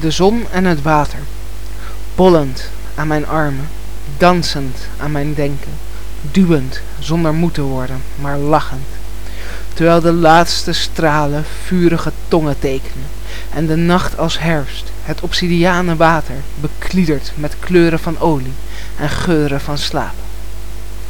de zon en het water. Bollend aan mijn armen dansend aan mijn denken duwend zonder moe te worden maar lachend. Terwijl de laatste stralen vurige tongen tekenen en de nacht als herfst het obsidiane water bekliedert met kleuren van olie en geuren van slaap.